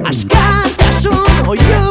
Askatasun oio